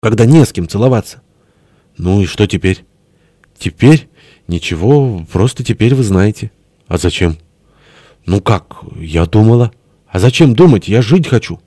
когда не с кем целоваться. Ну и что теперь? Теперь ничего, просто теперь вы знаете. А зачем? Ну как, я думала. А зачем думать, я жить хочу.